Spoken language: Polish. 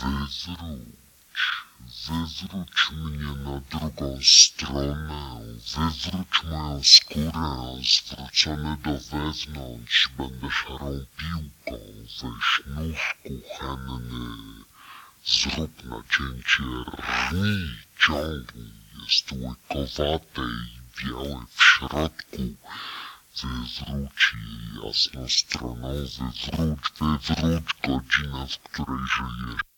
Wywróć, wywróć mnie na drugą stronę, wywróć moją skórę, zwrócony do wewnątrz, będę szarą piłką, weź nóż kuchenny, zrób nacięcie, rnij, ciągnij, jest łykowate i białe w środku, wywróć jej jasnostronowy, wróć, wywróć godzinę, w której żyjesz.